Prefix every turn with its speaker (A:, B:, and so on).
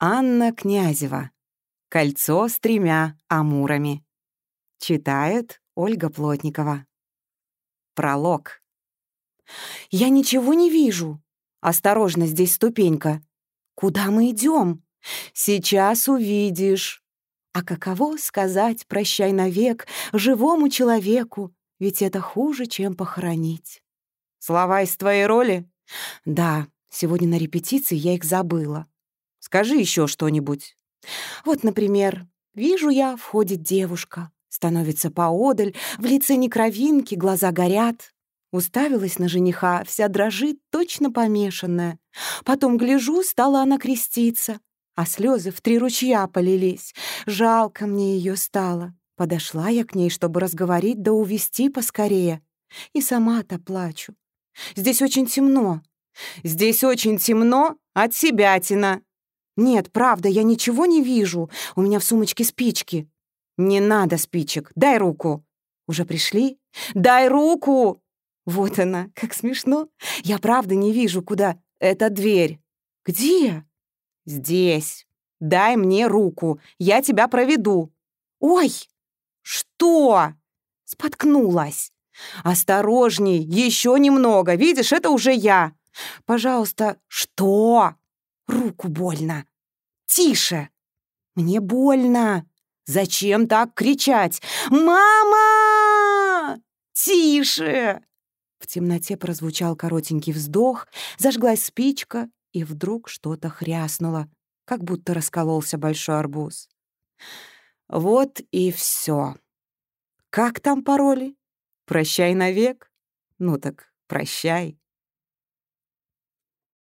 A: Анна Князева. «Кольцо с тремя амурами». Читает Ольга Плотникова. Пролог. «Я ничего не вижу. Осторожно, здесь ступенька. Куда мы идем? Сейчас увидишь. А каково сказать «прощай навек» живому человеку, ведь это хуже, чем похоронить. Слова из твоей роли? Да, сегодня на репетиции я их забыла. Скажи еще что-нибудь. Вот, например, вижу я, входит девушка, становится поодаль, в лице не кровинки, глаза горят. Уставилась на жениха, вся дрожит, точно помешанная. Потом, гляжу, стала она креститься, а слезы в три ручья полились. Жалко мне ее стало. Подошла я к ней, чтобы разговорить да увести поскорее. И сама-то плачу. Здесь очень темно. Здесь очень темно от себятина. Нет, правда, я ничего не вижу. У меня в сумочке спички. Не надо спичек. Дай руку. Уже пришли? Дай руку! Вот она, как смешно. Я правда не вижу, куда. Это дверь. Где? Здесь. Дай мне руку. Я тебя проведу. Ой! Что? Споткнулась. Осторожней, еще немного. Видишь, это уже я. Пожалуйста, что? Руку больно. Тише. Мне больно. Зачем так кричать? Мама! Тише! В темноте прозвучал коротенький вздох, зажглась спичка, и вдруг что-то хряснуло, как будто раскололся большой арбуз. Вот и все. Как там пароли? Прощай навек? Ну так прощай.